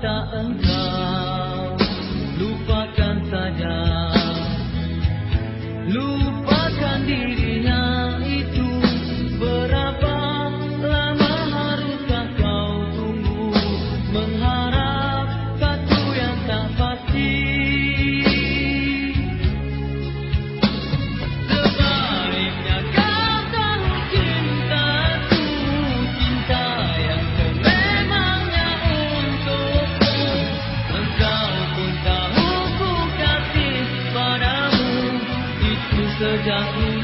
答案 done.